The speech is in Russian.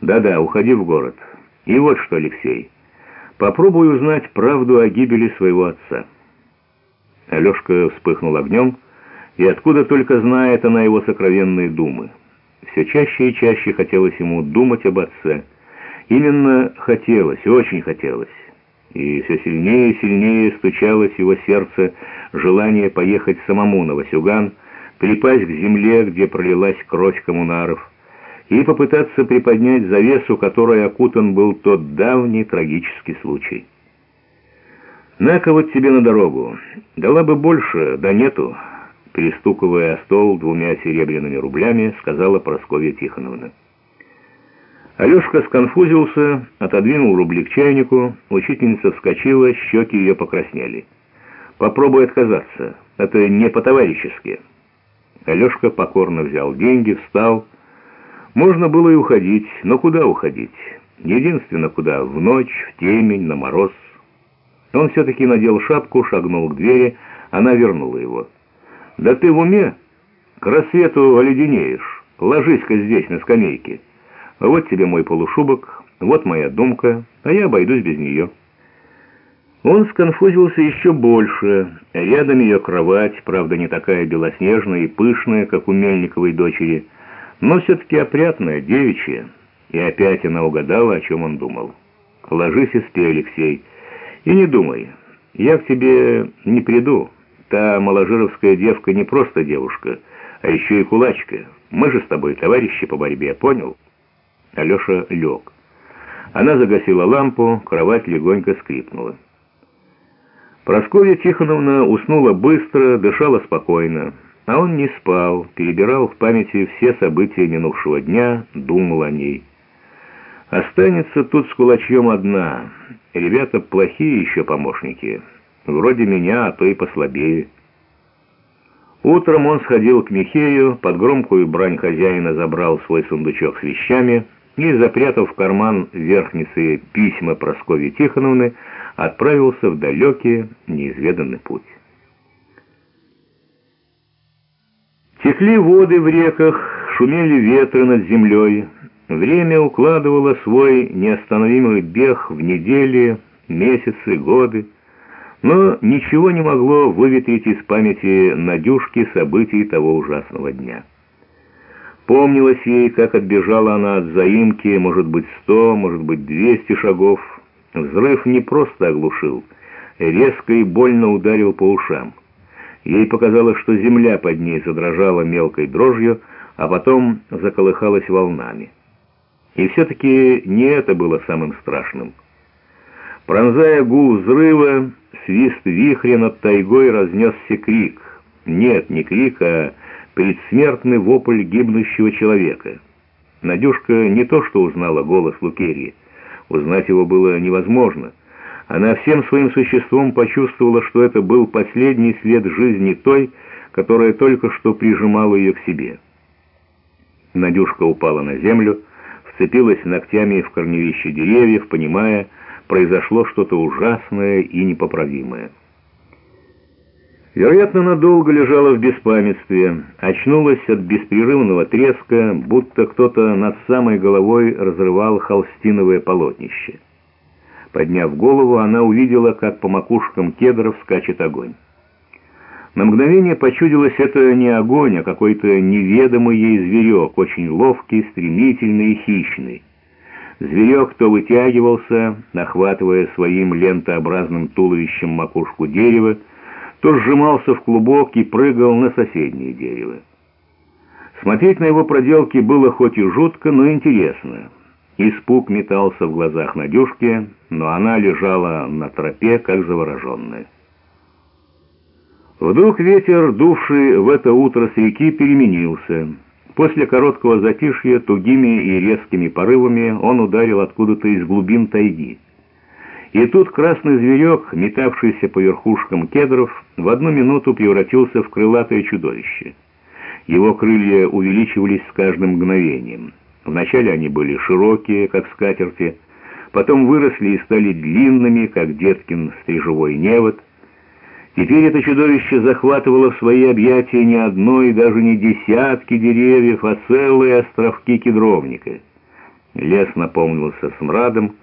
Да-да, уходи в город. И вот что, Алексей, попробуй узнать правду о гибели своего отца. Алешка вспыхнул огнем, и откуда только знает она его сокровенные думы. Все чаще и чаще хотелось ему думать об отце. Именно хотелось, очень хотелось. И все сильнее и сильнее стучалось его сердце желание поехать самому на Васюган, припасть к земле, где пролилась кровь коммунаров, и попытаться приподнять завесу, которой окутан был тот давний трагический случай. «На-ка вот тебе на дорогу. Дала бы больше, да нету», перестуковая о стол двумя серебряными рублями, сказала Прасковья Тихоновна. Алешка сконфузился, отодвинул рубли к чайнику, учительница вскочила, щеки ее покраснели. «Попробуй отказаться, это не по-товарищески». Алешка покорно взял деньги, встал. Можно было и уходить, но куда уходить? Единственно куда, в ночь, в темень, на мороз. Он все-таки надел шапку, шагнул к двери, она вернула его. «Да ты в уме? К рассвету оледенеешь. Ложись-ка здесь, на скамейке. Вот тебе мой полушубок, вот моя думка, а я обойдусь без нее». Он сконфузился еще больше. Рядом ее кровать, правда, не такая белоснежная и пышная, как у Мельниковой дочери, но все-таки опрятная, девичья. И опять она угадала, о чем он думал. «Ложись и спи, Алексей, и не думай, я к тебе не приду». Та маложировская девка не просто девушка, а еще и кулачка. Мы же с тобой товарищи по борьбе, понял?» Алеша лег. Она загасила лампу, кровать легонько скрипнула. Прасковья Тихоновна уснула быстро, дышала спокойно. А он не спал, перебирал в памяти все события минувшего дня, думал о ней. Останется тут с кулачьем одна. Ребята плохие еще помощники вроде меня, а то и послабее. Утром он сходил к Михею, под громкую брань хозяина забрал свой сундучок с вещами и, запрятав в карман верхницы письма Прасковьи Тихоновны, отправился в далекий, неизведанный путь. Текли воды в реках, шумели ветры над землей. Время укладывало свой неостановимый бег в недели, месяцы, годы но ничего не могло выветрить из памяти Надюшки событий того ужасного дня. Помнилось ей, как отбежала она от заимки, может быть, сто, может быть, двести шагов. Взрыв не просто оглушил, резко и больно ударил по ушам. Ей показалось, что земля под ней задрожала мелкой дрожью, а потом заколыхалась волнами. И все-таки не это было самым страшным. Пронзая гул взрыва, свист вихря над тайгой разнесся крик. Нет, не крик, а предсмертный вопль гибнущего человека. Надюшка не то что узнала голос Лукерьи. Узнать его было невозможно. Она всем своим существом почувствовала, что это был последний след жизни той, которая только что прижимала ее к себе. Надюшка упала на землю, вцепилась ногтями в корневище деревьев, понимая, произошло что-то ужасное и непоправимое. Вероятно, надолго лежала в беспамятстве, очнулась от беспрерывного треска, будто кто-то над самой головой разрывал холстиновое полотнище. Подняв голову, она увидела, как по макушкам кедров скачет огонь. На мгновение почудилось это не огонь, а какой-то неведомый ей зверек, очень ловкий, стремительный и хищный. Зверек то вытягивался, нахватывая своим лентообразным туловищем макушку дерева, то сжимался в клубок и прыгал на соседнее дерево. Смотреть на его проделки было хоть и жутко, но интересно. Испуг метался в глазах Надюшки, но она лежала на тропе, как завороженная. Вдруг ветер, дувший в это утро с реки, переменился — После короткого затишья тугими и резкими порывами он ударил откуда-то из глубин тайги. И тут красный зверек, метавшийся по верхушкам кедров, в одну минуту превратился в крылатое чудовище. Его крылья увеличивались с каждым мгновением. Вначале они были широкие, как скатерти, потом выросли и стали длинными, как деткин стрижевой невод, Теперь это чудовище захватывало в свои объятия не одно и даже не десятки деревьев, а целые островки кедровника. Лес наполнился смрадом,